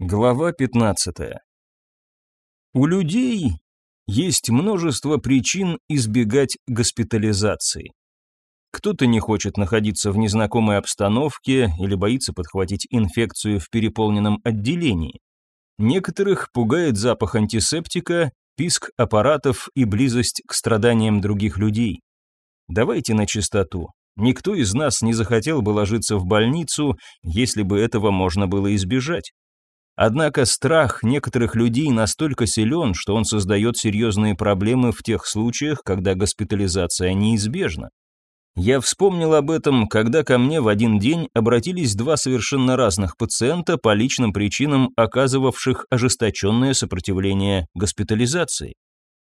Глава 15. У людей есть множество причин избегать госпитализации. Кто-то не хочет находиться в незнакомой обстановке или боится подхватить инфекцию в переполненном отделении. Некоторых пугает запах антисептика, писк аппаратов и близость к страданиям других людей. Давайте на чистоту. Никто из нас не захотел бы ложиться в больницу, если бы этого можно было избежать. Однако страх некоторых людей настолько силен, что он создает серьезные проблемы в тех случаях, когда госпитализация неизбежна. Я вспомнил об этом, когда ко мне в один день обратились два совершенно разных пациента по личным причинам, оказывавших ожесточенное сопротивление госпитализации.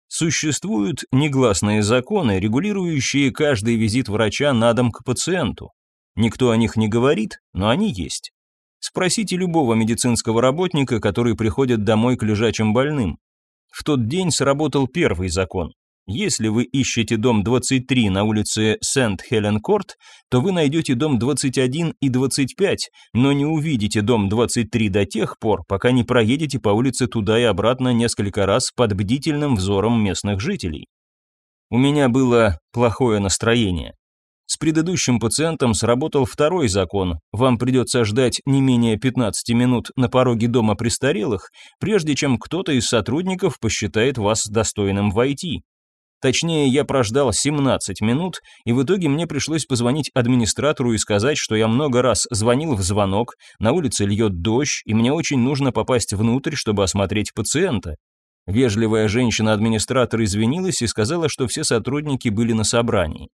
Существуют негласные законы, регулирующие каждый визит врача на дом к пациенту. Никто о них не говорит, но они есть. Спросите любого медицинского работника, который приходит домой к лежачим больным. В тот день сработал первый закон. Если вы ищете дом 23 на улице Сент-Хелен-Корт, то вы найдете дом 21 и 25, но не увидите дом 23 до тех пор, пока не проедете по улице туда и обратно несколько раз под бдительным взором местных жителей. У меня было плохое настроение. С предыдущим пациентом сработал второй закон. Вам придется ждать не менее 15 минут на пороге дома престарелых, прежде чем кто-то из сотрудников посчитает вас достойным войти. Точнее, я прождал 17 минут, и в итоге мне пришлось позвонить администратору и сказать, что я много раз звонил в звонок, на улице льет дождь, и мне очень нужно попасть внутрь, чтобы осмотреть пациента. Вежливая женщина-администратор извинилась и сказала, что все сотрудники были на собрании.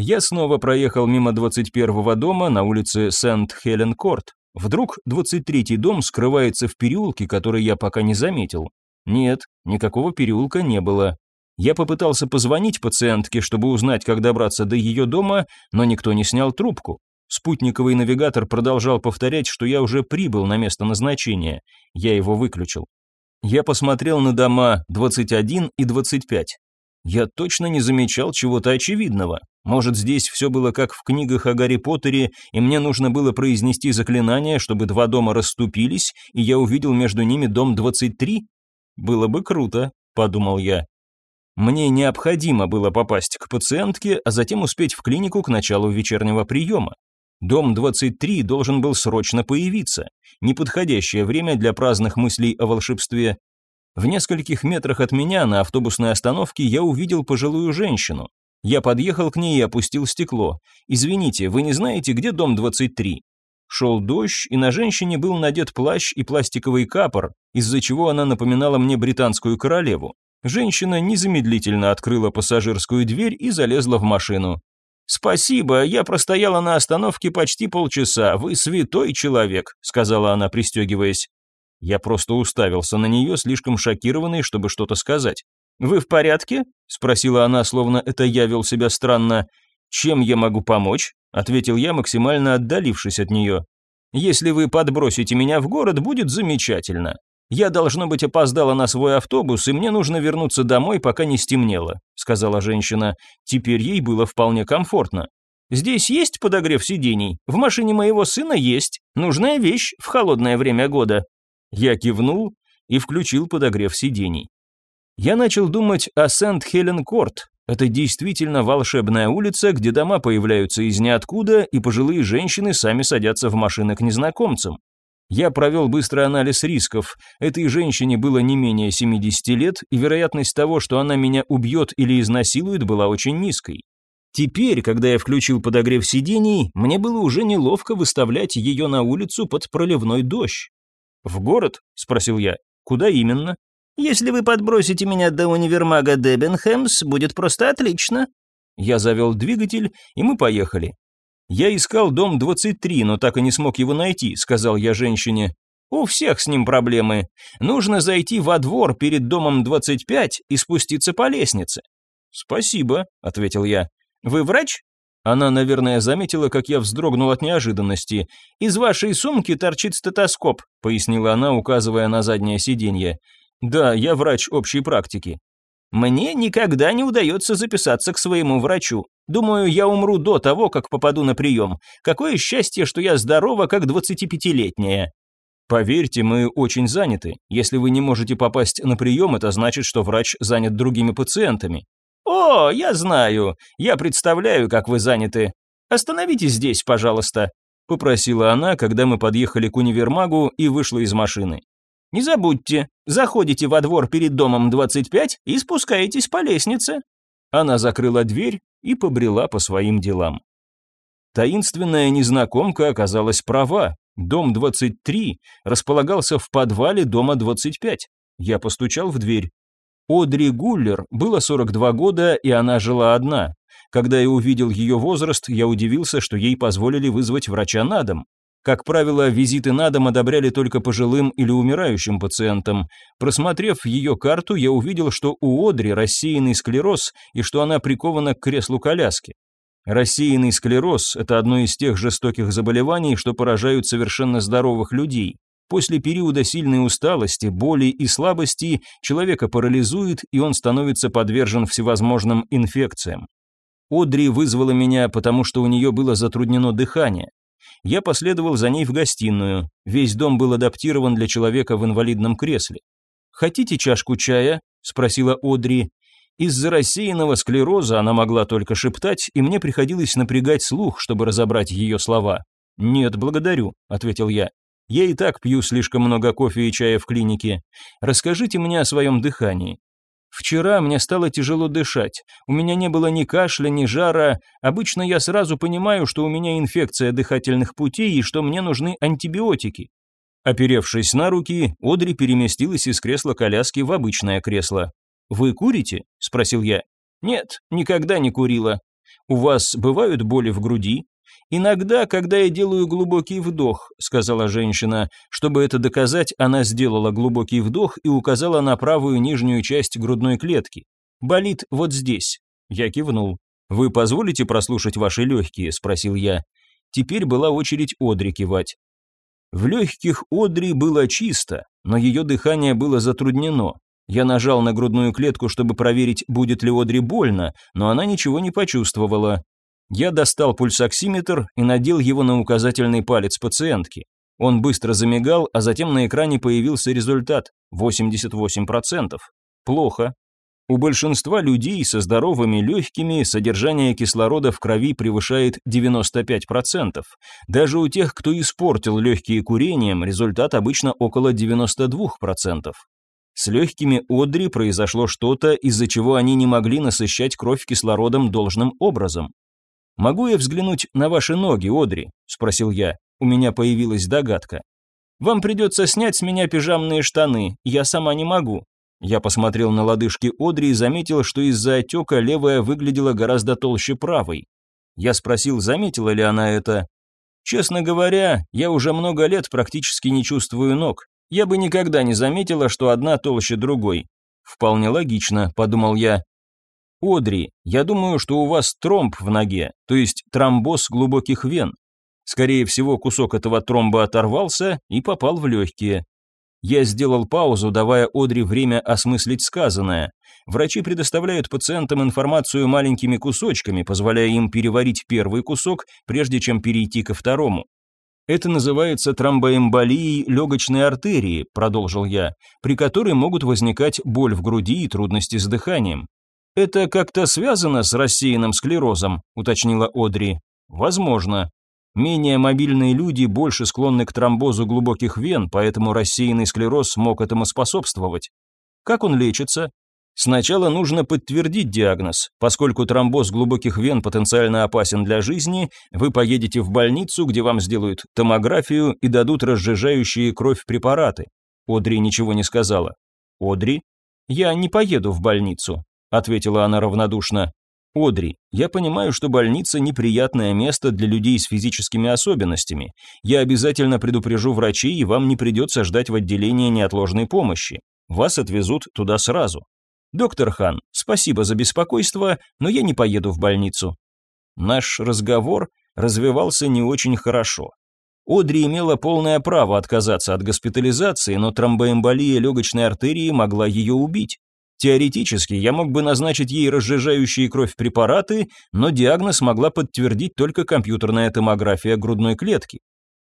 Я снова проехал мимо 21-го дома на улице Сент-Хелен-Корт. Вдруг 23-й дом скрывается в переулке, который я пока не заметил. Нет, никакого переулка не было. Я попытался позвонить пациентке, чтобы узнать, как добраться до ее дома, но никто не снял трубку. Спутниковый навигатор продолжал повторять, что я уже прибыл на место назначения. Я его выключил. Я посмотрел на дома 21 и 25. Я точно не замечал чего-то очевидного. Может, здесь все было как в книгах о Гарри Поттере, и мне нужно было произнести заклинание, чтобы два дома расступились, и я увидел между ними дом 23? Было бы круто, подумал я. Мне необходимо было попасть к пациентке, а затем успеть в клинику к началу вечернего приема. Дом 23 должен был срочно появиться. Неподходящее время для праздных мыслей о волшебстве. В нескольких метрах от меня на автобусной остановке я увидел пожилую женщину. Я подъехал к ней и опустил стекло. «Извините, вы не знаете, где дом 23?» Шел дождь, и на женщине был надет плащ и пластиковый капор, из-за чего она напоминала мне британскую королеву. Женщина незамедлительно открыла пассажирскую дверь и залезла в машину. «Спасибо, я простояла на остановке почти полчаса, вы святой человек», сказала она, пристегиваясь. Я просто уставился на нее, слишком шокированный, чтобы что-то сказать. «Вы в порядке?» – спросила она, словно это я вел себя странно. «Чем я могу помочь?» – ответил я, максимально отдалившись от нее. «Если вы подбросите меня в город, будет замечательно. Я, должно быть, опоздала на свой автобус, и мне нужно вернуться домой, пока не стемнело», – сказала женщина. Теперь ей было вполне комфортно. «Здесь есть подогрев сидений? В машине моего сына есть. Нужная вещь в холодное время года». Я кивнул и включил подогрев сидений. Я начал думать о Сент-Хелен-Корт. Это действительно волшебная улица, где дома появляются из ниоткуда, и пожилые женщины сами садятся в машины к незнакомцам. Я провел быстрый анализ рисков. Этой женщине было не менее 70 лет, и вероятность того, что она меня убьет или изнасилует, была очень низкой. Теперь, когда я включил подогрев сидений, мне было уже неловко выставлять ее на улицу под проливной дождь. «В город?» – спросил я. «Куда именно?» «Если вы подбросите меня до универмага Дебенхэмс, будет просто отлично». Я завел двигатель, и мы поехали. «Я искал дом 23, но так и не смог его найти», – сказал я женщине. «У всех с ним проблемы. Нужно зайти во двор перед домом 25 и спуститься по лестнице». «Спасибо», – ответил я. «Вы врач?» Она, наверное, заметила, как я вздрогнул от неожиданности. «Из вашей сумки торчит стетоскоп», — пояснила она, указывая на заднее сиденье. «Да, я врач общей практики». «Мне никогда не удается записаться к своему врачу. Думаю, я умру до того, как попаду на прием. Какое счастье, что я здорова, как 25-летняя». Поверьте, мы очень заняты. Если вы не можете попасть на прием, это значит, что врач занят другими пациентами. О, я знаю. Я представляю, как вы заняты. Остановитесь здесь, пожалуйста, попросила она, когда мы подъехали к универмагу и вышла из машины. Не забудьте, заходите во двор перед домом 25 и спускаетесь по лестнице. Она закрыла дверь и побрела по своим делам. Таинственная незнакомка оказалась права. Дом 23 располагался в подвале дома 25. Я постучал в дверь. Одри Гуллер было 42 года, и она жила одна. Когда я увидел ее возраст, я удивился, что ей позволили вызвать врача на дом. Как правило, визиты на дом одобряли только пожилым или умирающим пациентам. Просмотрев ее карту, я увидел, что у Одри рассеянный склероз и что она прикована к креслу коляски. Рассеянный склероз – это одно из тех жестоких заболеваний, что поражают совершенно здоровых людей. После периода сильной усталости, боли и слабости человека парализует, и он становится подвержен всевозможным инфекциям. Одри вызвала меня, потому что у нее было затруднено дыхание. Я последовал за ней в гостиную. Весь дом был адаптирован для человека в инвалидном кресле. «Хотите чашку чая?» – спросила Одри. Из-за рассеянного склероза она могла только шептать, и мне приходилось напрягать слух, чтобы разобрать ее слова. «Нет, благодарю», — ответил я. «Я и так пью слишком много кофе и чая в клинике. Расскажите мне о своем дыхании». Вчера мне стало тяжело дышать. У меня не было ни кашля, ни жара. Обычно я сразу понимаю, что у меня инфекция дыхательных путей и что мне нужны антибиотики. Оперевшись на руки, Одри переместилась из кресла коляски в обычное кресло. «Вы курите?» – спросил я. «Нет, никогда не курила. У вас бывают боли в груди?» «Иногда, когда я делаю глубокий вдох», – сказала женщина. Чтобы это доказать, она сделала глубокий вдох и указала на правую нижнюю часть грудной клетки. «Болит вот здесь». Я кивнул. «Вы позволите прослушать ваши легкие?» – спросил я. Теперь была очередь Одри кивать. В легких Одри было чисто, но ее дыхание было затруднено. Я нажал на грудную клетку, чтобы проверить, будет ли Одри больно, но она ничего не почувствовала. Я достал пульсоксиметр и надел его на указательный палец пациентки. Он быстро замигал, а затем на экране появился результат – 88%. Плохо. У большинства людей со здоровыми легкими содержание кислорода в крови превышает 95%. Даже у тех, кто испортил легкие курением, результат обычно около 92%. С легкими Одри произошло что-то, из-за чего они не могли насыщать кровь кислородом должным образом. «Могу я взглянуть на ваши ноги, Одри?» – спросил я. У меня появилась догадка. «Вам придется снять с меня пижамные штаны, я сама не могу». Я посмотрел на лодыжки Одри и заметил, что из-за отека левая выглядела гораздо толще правой. Я спросил, заметила ли она это. Честно говоря, я уже много лет практически не чувствую ног я бы никогда не заметила, что одна толще другой. Вполне логично, подумал я. Одри, я думаю, что у вас тромб в ноге, то есть тромбоз глубоких вен. Скорее всего, кусок этого тромба оторвался и попал в легкие. Я сделал паузу, давая Одри время осмыслить сказанное. Врачи предоставляют пациентам информацию маленькими кусочками, позволяя им переварить первый кусок, прежде чем перейти ко второму. Это называется тромбоэмболией легочной артерии, продолжил я, при которой могут возникать боль в груди и трудности с дыханием. Это как-то связано с рассеянным склерозом, уточнила Одри. Возможно. Менее мобильные люди больше склонны к тромбозу глубоких вен, поэтому рассеянный склероз мог этому способствовать. Как он лечится? Сначала нужно подтвердить диагноз. Поскольку тромбоз глубоких вен потенциально опасен для жизни, вы поедете в больницу, где вам сделают томографию и дадут разжижающие кровь препараты. Одри ничего не сказала. Одри? Я не поеду в больницу, ответила она равнодушно. Одри, я понимаю, что больница неприятное место для людей с физическими особенностями. Я обязательно предупрежу врачей, и вам не придется ждать в отделении неотложной помощи. Вас отвезут туда сразу. «Доктор Хан, спасибо за беспокойство, но я не поеду в больницу». Наш разговор развивался не очень хорошо. Одри имела полное право отказаться от госпитализации, но тромбоэмболия легочной артерии могла ее убить. Теоретически я мог бы назначить ей разжижающие кровь препараты, но диагноз могла подтвердить только компьютерная томография грудной клетки.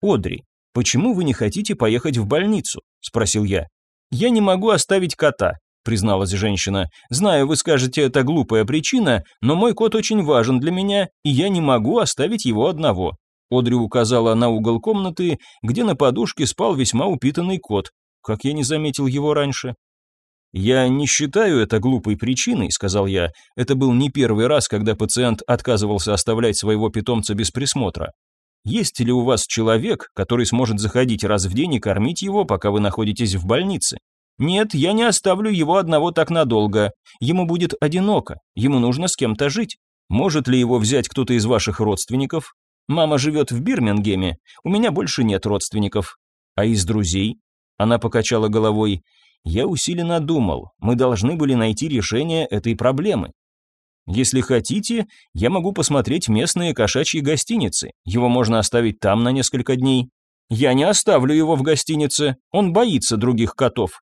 Одри, «Почему вы не хотите поехать в больницу?» – спросил я. «Я не могу оставить кота», – призналась женщина. «Знаю, вы скажете, это глупая причина, но мой кот очень важен для меня, и я не могу оставить его одного». Одри указала на угол комнаты, где на подушке спал весьма упитанный кот. Как я не заметил его раньше? «Я не считаю это глупой причиной», — сказал я. «Это был не первый раз, когда пациент отказывался оставлять своего питомца без присмотра. Есть ли у вас человек, который сможет заходить раз в день и кормить его, пока вы находитесь в больнице? Нет, я не оставлю его одного так надолго. Ему будет одиноко, ему нужно с кем-то жить. Может ли его взять кто-то из ваших родственников? Мама живет в Бирмингеме, у меня больше нет родственников. А из друзей? Она покачала головой. Я усиленно думал, мы должны были найти решение этой проблемы. Если хотите, я могу посмотреть местные кошачьи гостиницы. Его можно оставить там на несколько дней. Я не оставлю его в гостинице, он боится других котов.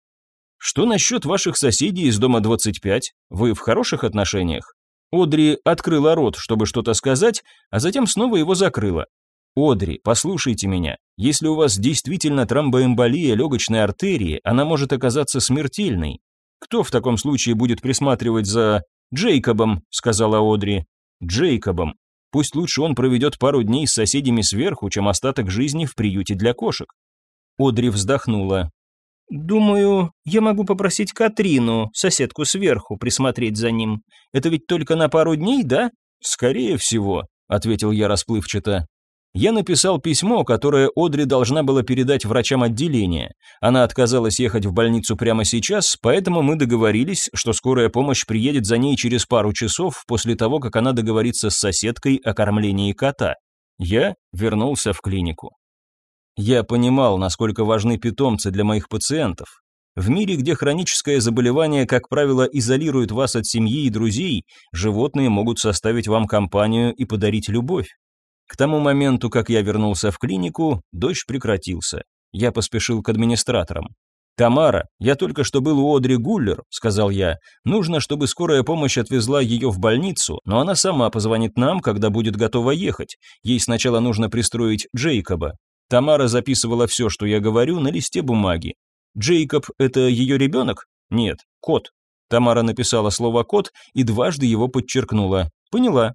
Что насчет ваших соседей из дома 25? Вы в хороших отношениях? Одри открыла рот, чтобы что-то сказать, а затем снова его закрыла. Одри, послушайте меня. Если у вас действительно тромбоэмболия легочной артерии, она может оказаться смертельной. Кто в таком случае будет присматривать за Джейкобом, сказала Одри. Джейкобом. Пусть лучше он проведет пару дней с соседями сверху, чем остаток жизни в приюте для кошек. Одри вздохнула. «Думаю, я могу попросить Катрину, соседку сверху, присмотреть за ним. Это ведь только на пару дней, да?» «Скорее всего», — ответил я расплывчато. Я написал письмо, которое Одри должна была передать врачам отделения. Она отказалась ехать в больницу прямо сейчас, поэтому мы договорились, что скорая помощь приедет за ней через пару часов после того, как она договорится с соседкой о кормлении кота. Я вернулся в клинику. Я понимал, насколько важны питомцы для моих пациентов. В мире, где хроническое заболевание, как правило, изолирует вас от семьи и друзей, животные могут составить вам компанию и подарить любовь. К тому моменту, как я вернулся в клинику, дождь прекратился. Я поспешил к администраторам. «Тамара, я только что был у Одри Гуллер», — сказал я. «Нужно, чтобы скорая помощь отвезла ее в больницу, но она сама позвонит нам, когда будет готова ехать. Ей сначала нужно пристроить Джейкоба». Тамара записывала все, что я говорю, на листе бумаги. «Джейкоб — это ее ребенок?» «Нет, кот». Тамара написала слово «кот» и дважды его подчеркнула. «Поняла».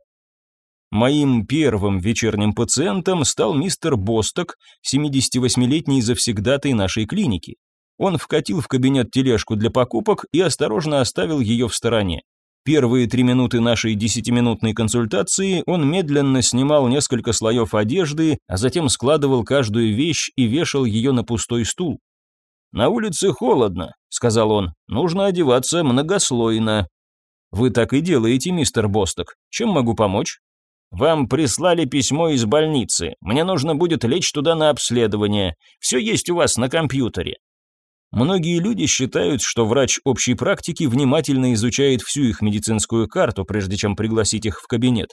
Моим первым вечерним пациентом стал мистер Босток, 78-летний завсегдатый нашей клиники. Он вкатил в кабинет тележку для покупок и осторожно оставил ее в стороне. Первые три минуты нашей десятиминутной консультации он медленно снимал несколько слоев одежды, а затем складывал каждую вещь и вешал ее на пустой стул. «На улице холодно», — сказал он, — «нужно одеваться многослойно». «Вы так и делаете, мистер Босток. Чем могу помочь?» «Вам прислали письмо из больницы. Мне нужно будет лечь туда на обследование. Все есть у вас на компьютере». Многие люди считают, что врач общей практики внимательно изучает всю их медицинскую карту, прежде чем пригласить их в кабинет.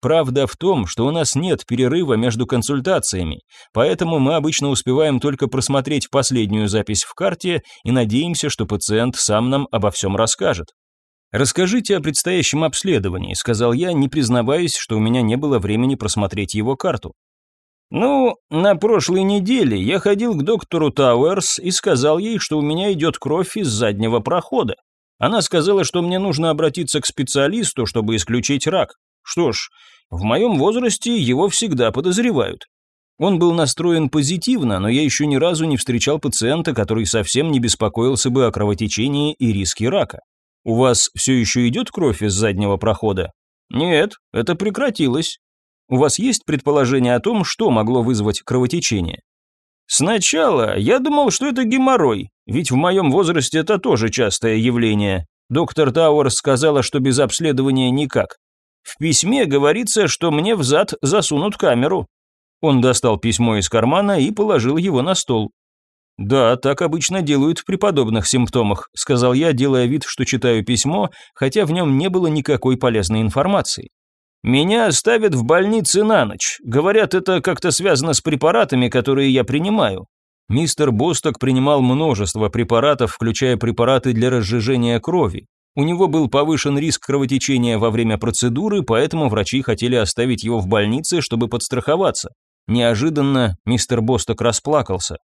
Правда в том, что у нас нет перерыва между консультациями, поэтому мы обычно успеваем только просмотреть последнюю запись в карте и надеемся, что пациент сам нам обо всем расскажет. «Расскажите о предстоящем обследовании», — сказал я, не признаваясь, что у меня не было времени просмотреть его карту. «Ну, на прошлой неделе я ходил к доктору Тауэрс и сказал ей, что у меня идет кровь из заднего прохода. Она сказала, что мне нужно обратиться к специалисту, чтобы исключить рак. Что ж, в моем возрасте его всегда подозревают. Он был настроен позитивно, но я еще ни разу не встречал пациента, который совсем не беспокоился бы о кровотечении и риске рака. У вас все еще идет кровь из заднего прохода? Нет, это прекратилось. У вас есть предположение о том, что могло вызвать кровотечение? Сначала я думал, что это геморрой, ведь в моем возрасте это тоже частое явление. Доктор Тауэрс сказала, что без обследования никак. В письме говорится, что мне в зад засунут камеру. Он достал письмо из кармана и положил его на стол. «Да, так обычно делают при подобных симптомах», сказал я, делая вид, что читаю письмо, хотя в нем не было никакой полезной информации. «Меня оставят в больнице на ночь. Говорят, это как-то связано с препаратами, которые я принимаю». Мистер Босток принимал множество препаратов, включая препараты для разжижения крови. У него был повышен риск кровотечения во время процедуры, поэтому врачи хотели оставить его в больнице, чтобы подстраховаться. Неожиданно мистер Босток расплакался.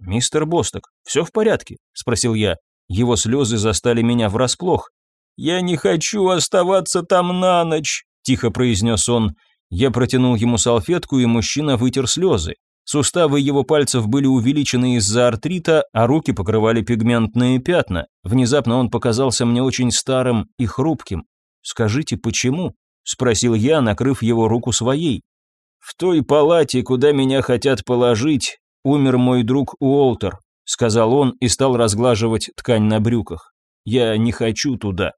«Мистер Босток, все в порядке?» – спросил я. Его слезы застали меня врасплох. «Я не хочу оставаться там на ночь», – тихо произнес он. Я протянул ему салфетку, и мужчина вытер слезы. Суставы его пальцев были увеличены из-за артрита, а руки покрывали пигментные пятна. Внезапно он показался мне очень старым и хрупким. «Скажите, почему?» – спросил я, накрыв его руку своей. «В той палате, куда меня хотят положить, умер мой друг Уолтер», – сказал он и стал разглаживать ткань на брюках. «Я не хочу туда.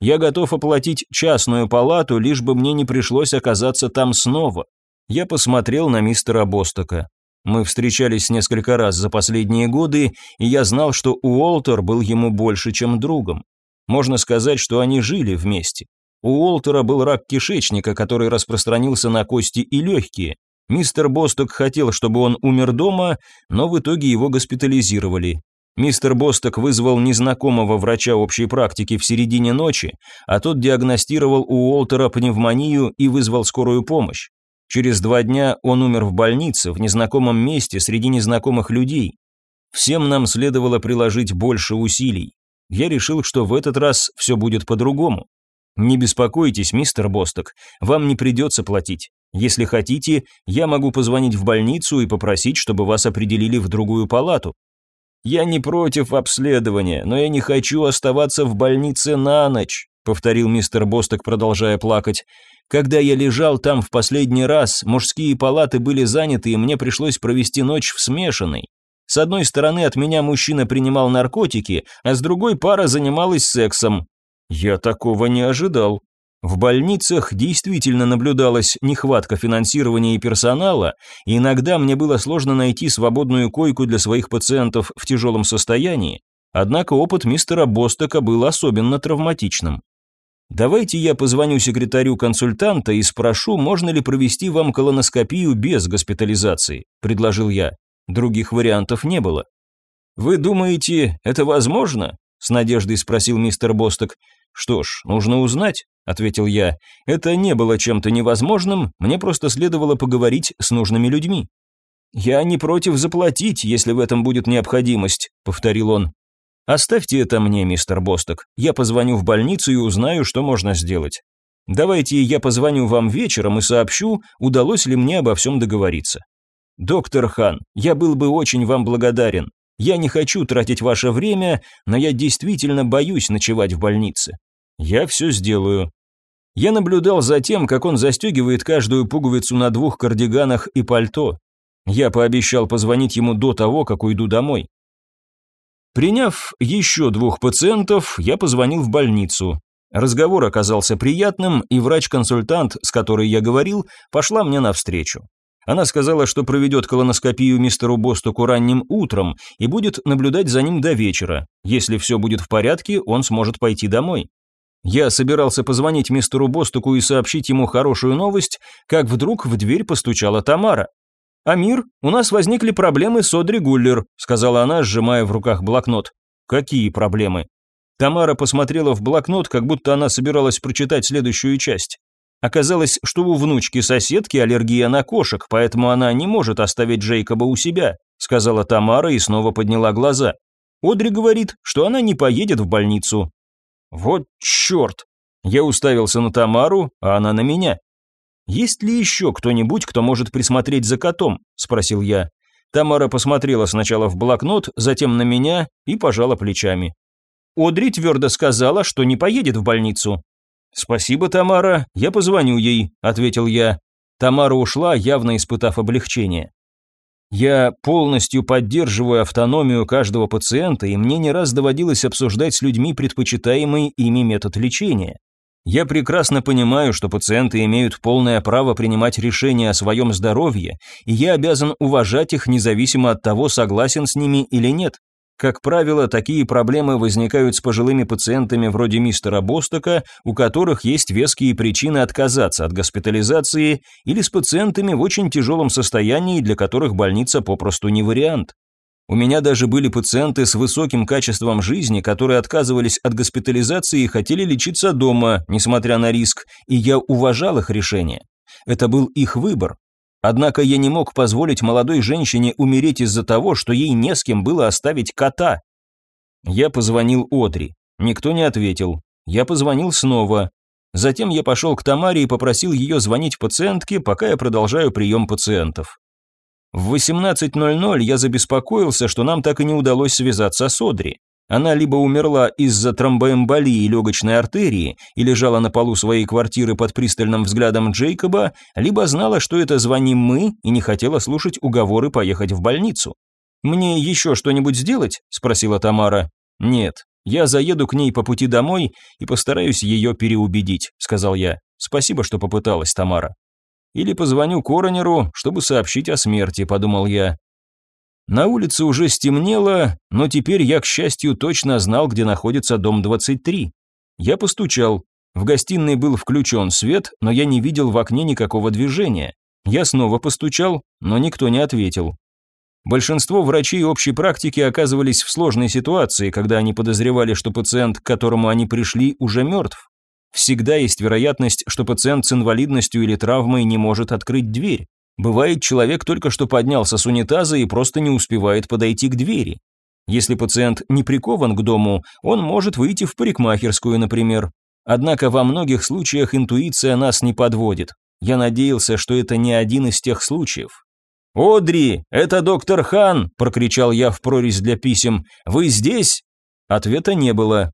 Я готов оплатить частную палату, лишь бы мне не пришлось оказаться там снова». Я посмотрел на мистера Бостока. Мы встречались несколько раз за последние годы, и я знал, что Уолтер был ему больше, чем другом. Можно сказать, что они жили вместе. У Уолтера был рак кишечника, который распространился на кости и легкие. Мистер Босток хотел, чтобы он умер дома, но в итоге его госпитализировали. Мистер Босток вызвал незнакомого врача общей практики в середине ночи, а тот диагностировал у Уолтера пневмонию и вызвал скорую помощь. Через два дня он умер в больнице, в незнакомом месте, среди незнакомых людей. Всем нам следовало приложить больше усилий. Я решил, что в этот раз все будет по-другому. Не беспокойтесь, мистер Босток, вам не придется платить. Если хотите, я могу позвонить в больницу и попросить, чтобы вас определили в другую палату. Я не против обследования, но я не хочу оставаться в больнице на ночь, повторил мистер Босток, продолжая плакать. Когда я лежал там в последний раз, мужские палаты были заняты, и мне пришлось провести ночь в смешанной. С одной стороны от меня мужчина принимал наркотики, а с другой пара занималась сексом. Я такого не ожидал. В больницах действительно наблюдалась нехватка финансирования и персонала, и иногда мне было сложно найти свободную койку для своих пациентов в тяжелом состоянии, однако опыт мистера Бостока был особенно травматичным. Давайте я позвоню секретарю консультанта и спрошу, можно ли провести вам колоноскопию без госпитализации, предложил я. Других вариантов не было. Вы думаете, это возможно? с надеждой спросил мистер Босток. Что ж, нужно узнать, ответил я. Это не было чем-то невозможным, мне просто следовало поговорить с нужными людьми. Я не против заплатить, если в этом будет необходимость, повторил он. Оставьте это мне, мистер Босток. Я позвоню в больницу и узнаю, что можно сделать. Давайте я позвоню вам вечером и сообщу, удалось ли мне обо всем договориться. Доктор Хан, я был бы очень вам благодарен. Я не хочу тратить ваше время, но я действительно боюсь ночевать в больнице. Я все сделаю. Я наблюдал за тем, как он застегивает каждую пуговицу на двух кардиганах и пальто. Я пообещал позвонить ему до того, как уйду домой. Приняв еще двух пациентов, я позвонил в больницу. Разговор оказался приятным, и врач-консультант, с которой я говорил, пошла мне навстречу. Она сказала, что проведет колоноскопию мистеру Бостоку ранним утром и будет наблюдать за ним до вечера. Если все будет в порядке, он сможет пойти домой. Я собирался позвонить мистеру Бостоку и сообщить ему хорошую новость, как вдруг в дверь постучала Тамара. «Амир, у нас возникли проблемы с Одри Гуллер», сказала она, сжимая в руках блокнот. «Какие проблемы?» Тамара посмотрела в блокнот, как будто она собиралась прочитать следующую часть. Оказалось, что у внучки соседки аллергия на кошек, поэтому она не может оставить Джейкоба у себя, сказала Тамара и снова подняла глаза. Одри говорит, что она не поедет в больницу. Вот черт! Я уставился на Тамару, а она на меня. «Есть ли еще кто-нибудь, кто может присмотреть за котом?» – спросил я. Тамара посмотрела сначала в блокнот, затем на меня и пожала плечами. Одри твердо сказала, что не поедет в больницу. «Спасибо, Тамара, я позвоню ей», – ответил я. Тамара ушла, явно испытав облегчение. Я полностью поддерживаю автономию каждого пациента, и мне не раз доводилось обсуждать с людьми предпочитаемый ими метод лечения. Я прекрасно понимаю, что пациенты имеют полное право принимать решения о своем здоровье, и я обязан уважать их независимо от того, согласен с ними или нет. Как правило, такие проблемы возникают с пожилыми пациентами вроде мистера Бостока, у которых есть веские причины отказаться от госпитализации, или с пациентами в очень тяжелом состоянии, для которых больница попросту не вариант. У меня даже были пациенты с высоким качеством жизни, которые отказывались от госпитализации и хотели лечиться дома, несмотря на риск, и я уважал их решение. Это был их выбор. Однако я не мог позволить молодой женщине умереть из-за того, что ей не с кем было оставить кота. Я позвонил Одри. Никто не ответил. Я позвонил снова. Затем я пошел к Тамаре и попросил ее звонить пациентке, пока я продолжаю прием пациентов. В 18.00 я забеспокоился, что нам так и не удалось связаться с Одри. Она либо умерла из-за тромбоэмболии легочной артерии и лежала на полу своей квартиры под пристальным взглядом Джейкоба, либо знала, что это звоним мы и не хотела слушать уговоры поехать в больницу. «Мне еще что-нибудь сделать?» – спросила Тамара. «Нет, «Я заеду к ней по пути домой и постараюсь ее переубедить», — сказал я. «Спасибо, что попыталась, Тамара». «Или позвоню коронеру, чтобы сообщить о смерти», — подумал я. На улице уже стемнело, но теперь я, к счастью, точно знал, где находится дом 23. Я постучал. В гостиной был включен свет, но я не видел в окне никакого движения. Я снова постучал, но никто не ответил. Большинство врачей общей практики оказывались в сложной ситуации, когда они подозревали, что пациент, к которому они пришли, уже мертв. Всегда есть вероятность, что пациент с инвалидностью или травмой не может открыть дверь. Бывает, человек только что поднялся с унитаза и просто не успевает подойти к двери. Если пациент не прикован к дому, он может выйти в парикмахерскую, например. Однако во многих случаях интуиция нас не подводит. Я надеялся, что это не один из тех случаев. «Одри, это доктор Хан!» – прокричал я в прорезь для писем. «Вы здесь?» Ответа не было.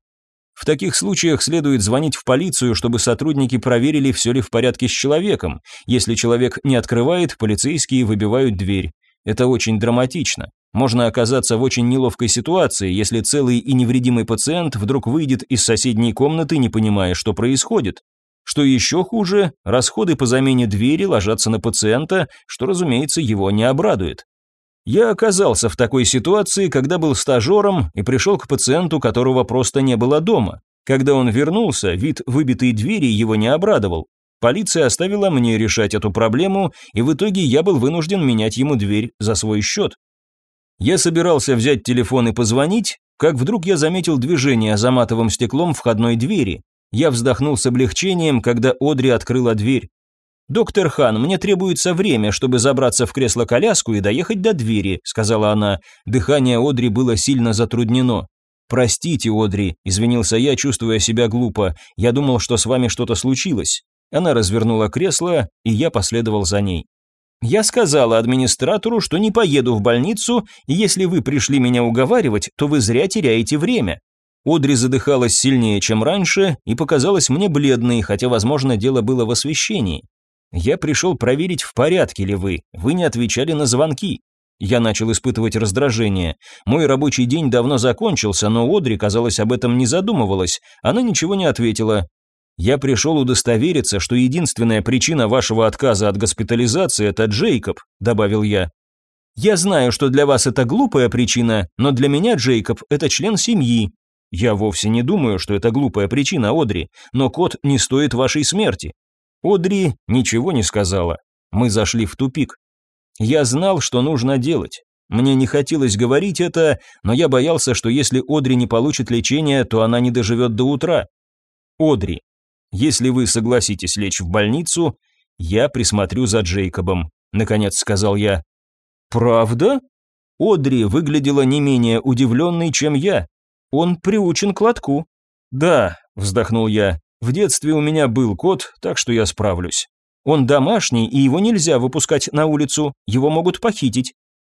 В таких случаях следует звонить в полицию, чтобы сотрудники проверили, все ли в порядке с человеком. Если человек не открывает, полицейские выбивают дверь. Это очень драматично. Можно оказаться в очень неловкой ситуации, если целый и невредимый пациент вдруг выйдет из соседней комнаты, не понимая, что происходит. Что еще хуже, расходы по замене двери ложатся на пациента, что, разумеется, его не обрадует. Я оказался в такой ситуации, когда был стажером и пришел к пациенту, которого просто не было дома. Когда он вернулся, вид выбитой двери его не обрадовал. Полиция оставила мне решать эту проблему, и в итоге я был вынужден менять ему дверь за свой счет. Я собирался взять телефон и позвонить, как вдруг я заметил движение за матовым стеклом входной двери. Я вздохнул с облегчением, когда Одри открыла дверь. «Доктор Хан, мне требуется время, чтобы забраться в кресло-коляску и доехать до двери», сказала она. Дыхание Одри было сильно затруднено. «Простите, Одри», – извинился я, чувствуя себя глупо. «Я думал, что с вами что-то случилось». Она развернула кресло, и я последовал за ней. «Я сказала администратору, что не поеду в больницу, и если вы пришли меня уговаривать, то вы зря теряете время. Одри задыхалась сильнее, чем раньше, и показалась мне бледной, хотя, возможно, дело было в освещении. Я пришел проверить, в порядке ли вы. Вы не отвечали на звонки. Я начал испытывать раздражение. Мой рабочий день давно закончился, но Одри, казалось, об этом не задумывалась. Она ничего не ответила. Я пришел удостовериться, что единственная причина вашего отказа от госпитализации – это Джейкоб, добавил я. Я знаю, что для вас это глупая причина, но для меня Джейкоб – это член семьи, я вовсе не думаю, что это глупая причина, Одри, но кот не стоит вашей смерти. Одри ничего не сказала. Мы зашли в тупик. Я знал, что нужно делать. Мне не хотелось говорить это, но я боялся, что если Одри не получит лечение, то она не доживет до утра. Одри, если вы согласитесь лечь в больницу, я присмотрю за Джейкобом, наконец сказал я. Правда? Одри выглядела не менее удивленной, чем я. Он приучен к лотку. Да, вздохнул я. В детстве у меня был кот, так что я справлюсь. Он домашний, и его нельзя выпускать на улицу, его могут похитить.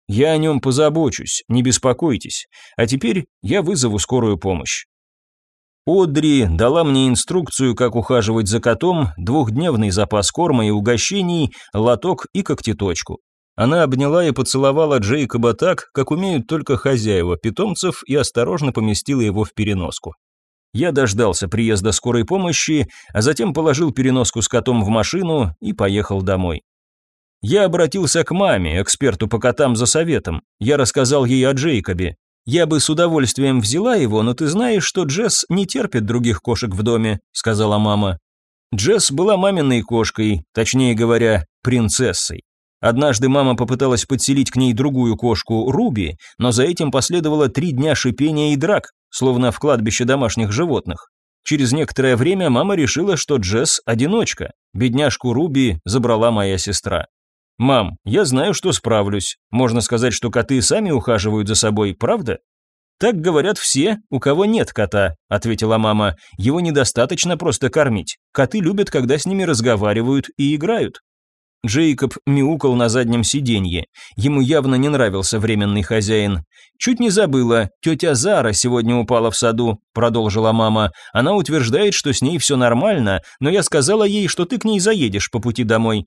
Я о нем позабочусь, не беспокойтесь. А теперь я вызову скорую помощь. Одри дала мне инструкцию, как ухаживать за котом, двухдневный запас корма и угощений, лоток и когтеточку. Она обняла и поцеловала Джейкоба так, как умеют только хозяева питомцев, и осторожно поместила его в переноску. Я дождался приезда скорой помощи, а затем положил переноску с котом в машину и поехал домой. Я обратился к маме, эксперту по котам, за советом. Я рассказал ей о Джейкобе. «Я бы с удовольствием взяла его, но ты знаешь, что Джесс не терпит других кошек в доме», — сказала мама. Джесс была маминой кошкой, точнее говоря, принцессой. Однажды мама попыталась подселить к ней другую кошку, Руби, но за этим последовало три дня шипения и драк, словно в кладбище домашних животных. Через некоторое время мама решила, что Джесс – одиночка. Бедняжку Руби забрала моя сестра. «Мам, я знаю, что справлюсь. Можно сказать, что коты сами ухаживают за собой, правда?» «Так говорят все, у кого нет кота», — ответила мама. «Его недостаточно просто кормить. Коты любят, когда с ними разговаривают и играют». Джейкоб мяукал на заднем сиденье. Ему явно не нравился временный хозяин. «Чуть не забыла, тетя Зара сегодня упала в саду», — продолжила мама. «Она утверждает, что с ней все нормально, но я сказала ей, что ты к ней заедешь по пути домой».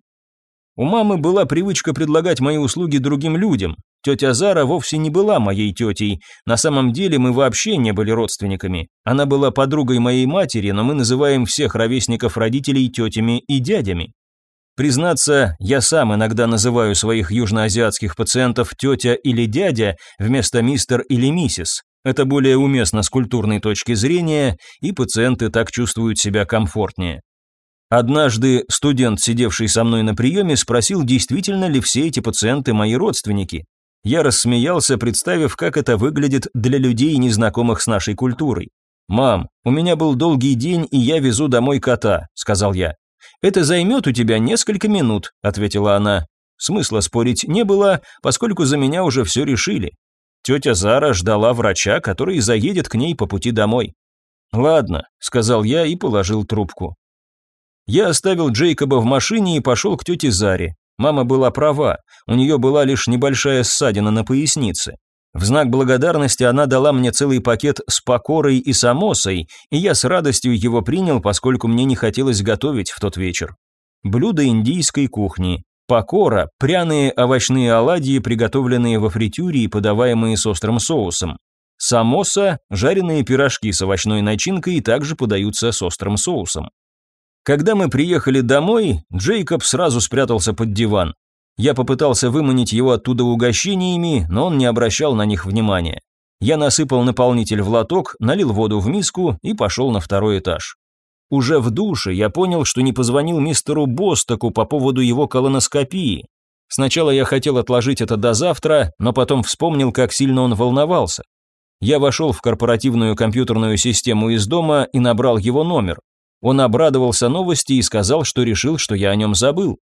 У мамы была привычка предлагать мои услуги другим людям. Тетя Зара вовсе не была моей тетей. На самом деле мы вообще не были родственниками. Она была подругой моей матери, но мы называем всех ровесников родителей тетями и дядями. Признаться, я сам иногда называю своих южноазиатских пациентов тетя или дядя вместо мистер или миссис. Это более уместно с культурной точки зрения, и пациенты так чувствуют себя комфортнее. Однажды студент, сидевший со мной на приеме, спросил, действительно ли все эти пациенты мои родственники. Я рассмеялся, представив, как это выглядит для людей, незнакомых с нашей культурой. «Мам, у меня был долгий день, и я везу домой кота», — сказал я. «Это займет у тебя несколько минут», — ответила она. Смысла спорить не было, поскольку за меня уже все решили. Тетя Зара ждала врача, который заедет к ней по пути домой. «Ладно», — сказал я и положил трубку. Я оставил Джейкоба в машине и пошел к тете Заре. Мама была права, у нее была лишь небольшая ссадина на пояснице. В знак благодарности она дала мне целый пакет с покорой и самосой, и я с радостью его принял, поскольку мне не хотелось готовить в тот вечер. Блюдо индийской кухни. Покора – пряные овощные оладьи, приготовленные во фритюре и подаваемые с острым соусом. Самоса – жареные пирожки с овощной начинкой также подаются с острым соусом. Когда мы приехали домой, Джейкоб сразу спрятался под диван. Я попытался выманить его оттуда угощениями, но он не обращал на них внимания. Я насыпал наполнитель в лоток, налил воду в миску и пошел на второй этаж. Уже в душе я понял, что не позвонил мистеру Бостоку по поводу его колоноскопии. Сначала я хотел отложить это до завтра, но потом вспомнил, как сильно он волновался. Я вошел в корпоративную компьютерную систему из дома и набрал его номер. Он обрадовался новости и сказал, что решил, что я о нем забыл.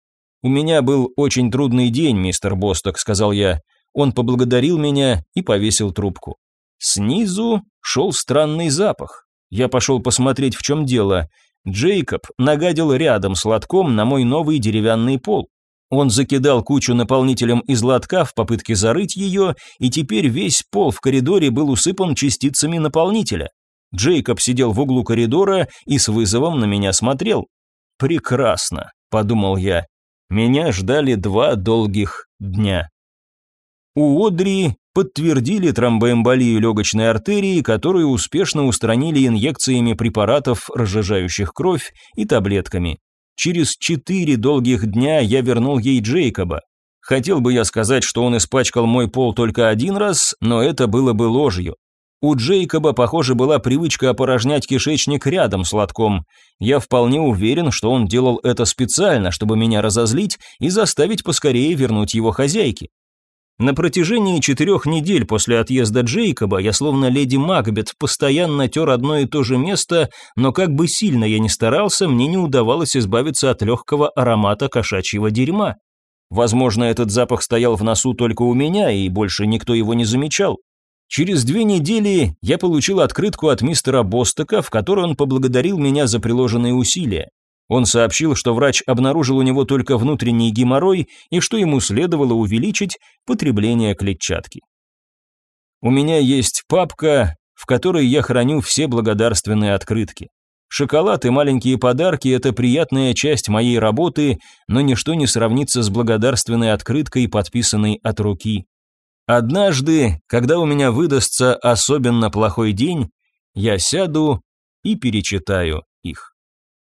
«У меня был очень трудный день, мистер Босток», — сказал я. Он поблагодарил меня и повесил трубку. Снизу шел странный запах. Я пошел посмотреть, в чем дело. Джейкоб нагадил рядом с лотком на мой новый деревянный пол. Он закидал кучу наполнителем из лотка в попытке зарыть ее, и теперь весь пол в коридоре был усыпан частицами наполнителя. Джейкоб сидел в углу коридора и с вызовом на меня смотрел. «Прекрасно», — подумал я. Меня ждали два долгих дня. У Одри подтвердили тромбоэмболию легочной артерии, которую успешно устранили инъекциями препаратов, разжижающих кровь, и таблетками. Через четыре долгих дня я вернул ей Джейкоба. Хотел бы я сказать, что он испачкал мой пол только один раз, но это было бы ложью. У Джейкоба, похоже, была привычка опорожнять кишечник рядом с лотком. Я вполне уверен, что он делал это специально, чтобы меня разозлить и заставить поскорее вернуть его хозяйке. На протяжении четырех недель после отъезда Джейкоба я словно леди Макбет постоянно тер одно и то же место, но как бы сильно я ни старался, мне не удавалось избавиться от легкого аромата кошачьего дерьма. Возможно, этот запах стоял в носу только у меня, и больше никто его не замечал. Через две недели я получил открытку от мистера Бостока, в которой он поблагодарил меня за приложенные усилия. Он сообщил, что врач обнаружил у него только внутренний геморрой и что ему следовало увеличить потребление клетчатки. У меня есть папка, в которой я храню все благодарственные открытки. Шоколад и маленькие подарки – это приятная часть моей работы, но ничто не сравнится с благодарственной открыткой, подписанной от руки Однажды, когда у меня выдастся особенно плохой день, я сяду и перечитаю их.